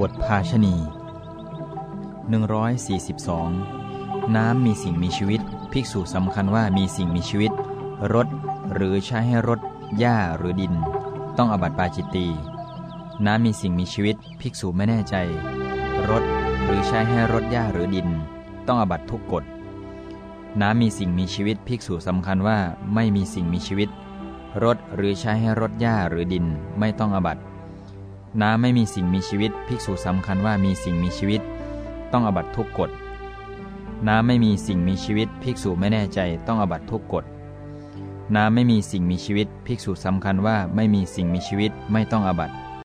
บทภาชณี142 น้ำมีสิ่งมีชีวิต ภิกษุสำคัญว่ามีสิ่งมีชีวิต รถ หรือใช้ให้รถ หญ้าหรือดิน ต้องอบัติปาจิตตี น้ำมีสิ่งมีชีวิต ภิกษุไม่แน่ใจ รถ หรือใช้ให้รถหญ้าหรือดิน ต้องอบัติทุกกฎ น้ำมีสิ่งมีชีวิต ภิกษุสำคัญว่าไม่มีสิ่งมีชีวิต รถ หรือใช้ให้รถหญ้าหรือดิน ไม่ต้องอบัติ น้ำไม่มีสิ่งมีชีวิต ภิกษุสำคัญว่ามีสิ่งมีชีวิต ต้องอบัตทุกกฎ น้ำไม่มีสิ่งมีชีวิต ภิกษุไม่แน่ใจต้องอบัตทุกกฎ น้ำไม่มีสิ่งมีชีวิต ภิกษุสำคัญว่าไม่มีสิ่งมีชีวิตไม่ต้องอบัติ